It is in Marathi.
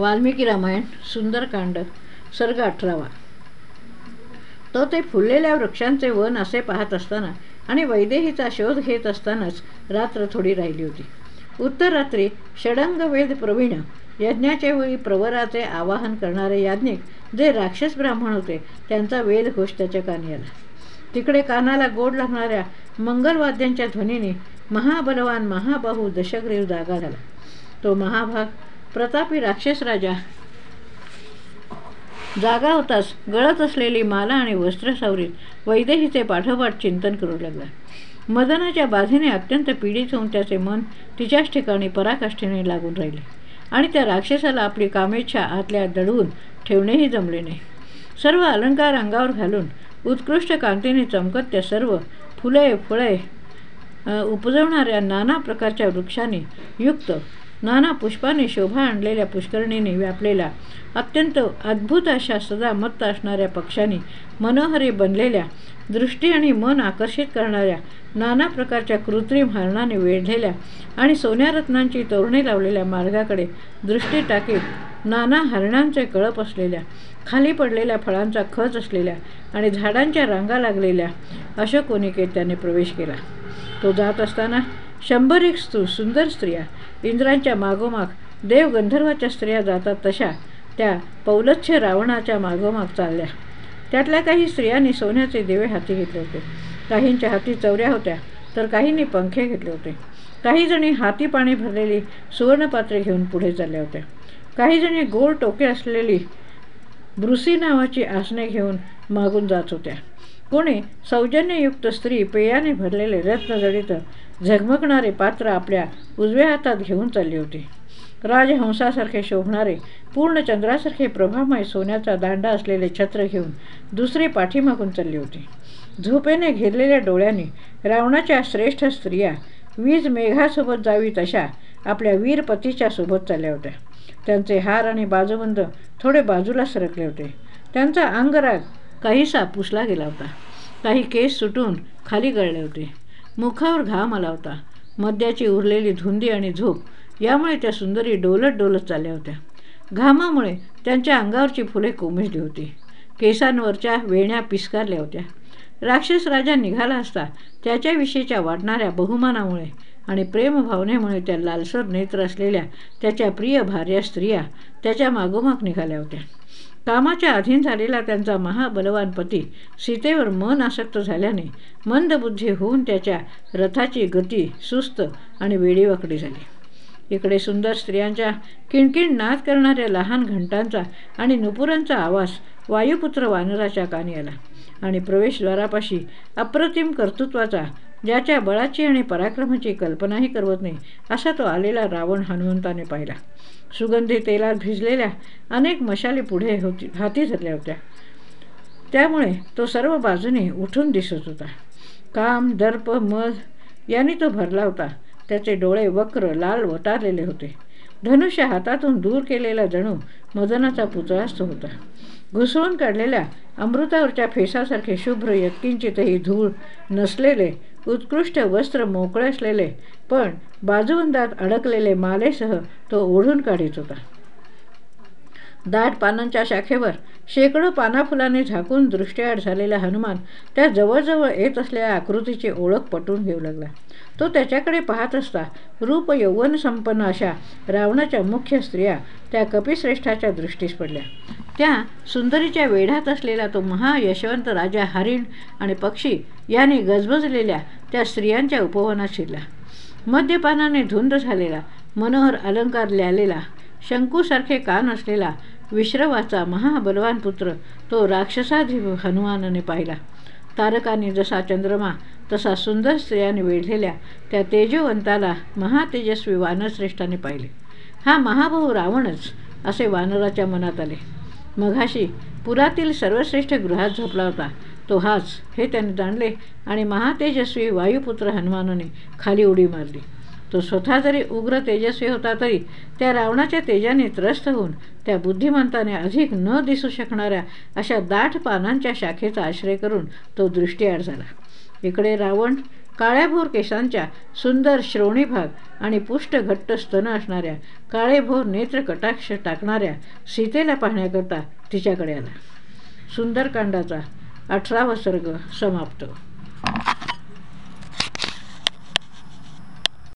वाल्मिकी रामायण सुंदरकांड सर्ग अठरावा. तो ते फुललेल्या वृक्षांचे वन असे पाहत असताना आणि वैदेहीचा शोध घेत असतानाच रात्र थोडी राहिली होती. उत्तर रात्री षडंग वेद प्रवीण यज्ञाच्या वेळी प्रवराचे आवाहन करणारे याज्ञिक जे राक्षस ब्राह्मण होते त्यांचा वेदघोष त्याच्या कानी आला. तिकडे कानाला गोड लागणाऱ्या मंगलवाद्यांच्या ध्वनीने महाबलवान महाबाहू दशग्रीव जागा झाला. तो महाभाग प्रतापी राक्षस राजा. जागा होताच गळत असलेली माला आणि वस्त्रसावरीत वैदेहीचे पाठोपाठ चिंतन करू लागला. मदनाच्या बाधेने अत्यंत पीडित होऊन त्याचे मन तिच्याच ठिकाणी पराकाष्ठेने लागून राहिले आणि त्या राक्षसाला आपली कामेच्छा आतल्या दडवून ठेवणेही जमले नाही. सर्व अलंकार अंगावर घालून उत्कृष्ट कांतीने चमकत त्या सर्व फुले फळे उपजवणाऱ्या नाना प्रकारच्या वृक्षांनी युक्त नाना पुष्पाने शोभा आणलेल्या पुष्करणीने व्यापलेल्या अत्यंत अद्भुत अशा सदा मत्त असणाऱ्या पक्षांनी मनोहरी बनलेल्या दृष्टी आणि मन आकर्षित करणाऱ्या नाना प्रकारच्या कृत्रिम हरणाने वेढलेल्या आणि सोन्यारत्नांची तोरणे लावलेल्या मार्गाकडे दृष्टी टाकीत नाना हरणांचे कळप असलेल्या खाली पडलेल्या फळांचा खच असलेल्या आणि झाडांच्या रांगा लागलेल्या अशोकोनिकेत त्याने प्रवेश केला. तो जात असताना शंभर एक स्तू सुंदर स्त्रिया इंद्रांच्या मागोमाग देव गंधर्वाच्या स्त्रिया जातात तशा त्या पौलच्छ रावणाच्या मागोमाग चालल्या. त्यातल्या काही स्त्रियांनी सोन्याचे देवे हाती घेतले होते. काहींच्या हाती चवऱ्या होत्या तर काहींनी पंखे घेतले होते. काही जणी हाती पाणी भरलेली सुवर्णपात्रे घेऊन पुढे चालल्या होत्या काहीजणी गोड गोल टोके असलेली ब्रुसी नावाची आसने घेऊन मागून जात होत्या. कोणी सौजन्ययुक्त स्त्री पेयाने भरलेले रत्नजडित झगमगणारे पात्र आपल्या उजव्या हातात घेऊन चालली होती. राजहंसासारखे शोभणारे पूर्ण चंद्रासारखे प्रभामय सोन्याचा दांडा असलेले छत्र घेऊन दुसरी पाठीमागून चालली होती. झोपेने घेरलेल्या डोळ्यांनी रावणाच्या श्रेष्ठ स्त्रिया वीज मेघासोबत जावी तशा आपल्या वीरपतीच्या सोबत चालल्या होत्या. त्यांचे हार आणि बाजूबंद थोडे बाजूला सरकले होते. त्यांचा अंगराग काहीसा पुसला गेला होता. काही केस सुटून खाली गळले होते. मुखावर घाम आला होता. मद्याची उरलेली धुंदी आणि झोप यामुळे त्या सुंदरी डोलत डोलत चालल्या होत्या. घामामुळे त्यांच्या अंगावरची फुले कोमेजली होती. केसांवरच्या वेण्या पिस्कारल्या होत्या. राक्षस राजा निघाला असता त्याच्याविषयीच्या वाटणाऱ्या बहुमानामुळे आणि प्रेमभावनेमुळे त्या लालसर नेत्र असलेल्या त्याच्या प्रिय भार्या स्त्रिया त्याच्या मागोमाग निघाल्या होत्या. कामाच्या अधीन झालेला त्यांचा महाबलवान पती सीतेवर मन आसक्त झाल्याने मंदबुद्धी होऊन त्याच्या रथाची गती सुस्त आणि वेडीवाकडी झाली. इकडे सुंदर स्त्रियांच्या किणकिण नाद करणाऱ्या लहान घंटांचा आणि नुपुरांचा आवाज वायुपुत्र वानराच्या कानी आला आणि प्रवेशद्वारापाशी अप्रतिम कर्तृत्वाचा ज्याच्या बळाची आणि पराक्रमाची कल्पनाही करवत नाही असा तो आलेला रावण हनुमंताने पाहिला. सुगंधी तेलात भिजलेल्या अनेक मशाली पुढे होती हाती धरल्या होत्या. त्यामुळे तो सर्व बाजूने उठून दिसत होता. काम दर्प मध यांनी तो भरला होता. त्याचे डोळे वक्र लाल वटारलेले होते. धनुष्य हातातून दूर केलेला जणू मदनाचा पुतळाच होता. घुसळून काढलेल्या अमृतावरच्या फेसासारखे शुभ्र यत्किंचितही धूळ नसलेले उत्कृष्ट वस्त्र मोकळे असलेले पण बाजूबंदात अडकलेले मालेसह तो ओढून काढीत होता. दाट पानांच्या शाखेवर शेकडो पानाफुलाने झाकून दृष्टीआड झालेला हनुमान त्या जवळजवळ येत असलेल्या आकृतीची ओळख पटवून घेऊ लागला. तो त्याच्याकडे पाहत असता रूप यौवन संपन्न अशा रावणाच्या मुख्य स्त्रिया त्या कपिश्रेष्ठाच्या दृष्टीस पडल्या. त्या सुंदरीच्या वेढ्यात असलेला तो महायशवंत राजा हरिण आणि पक्षी याने गजबजलेल्या त्या स्त्रियांच्या उपवनात शिरला. मद्यपानाने धुंद झालेला मनोहर अलंकार लिहिलेला शंकूसारखे कान असलेला विश्रवाचा महाबलवान पुत्र तो राक्षसाधी हनुमानाने पाहिला. तारकाने जसा चंद्रमा तसा सुंदर स्त्रियाने वेढलेल्या त्या तेजवंताला महातेजस्वी वानरश्रेष्ठाने पाहिले. हा महाभाऊ रावणच असे वानराच्या मनात आले. मघाशी पुरातील सर्वश्रेष्ठ गृहात झोपला होता. तो हाच हे त्याने जाणले आणि महातेजस्वी वायुपुत्र हनुमानाने खाली उडी मारली. तो स्वतः जरी उग्र तेजस्वी होता तरी त्या रावणाच्या तेजाने त्रस्त होऊन त्या बुद्धिमंताने अधिक न दिसू शकणाऱ्या अशा दाट पानांच्या शाखेचा आश्रय करून तो दृष्टीआड झाला. इकडे रावण काळ्याभोर केसांच्या सुंदर श्रोणी भाग आणि पुष्ट घट्ट स्तन असणाऱ्या काळेभोर नेत्र कटाक्ष टाकणाऱ्या सीतेला पाहण्याकरता तिच्याकडे आला. सुंदरकांडाचा अठरावा सर्ग समाप्त.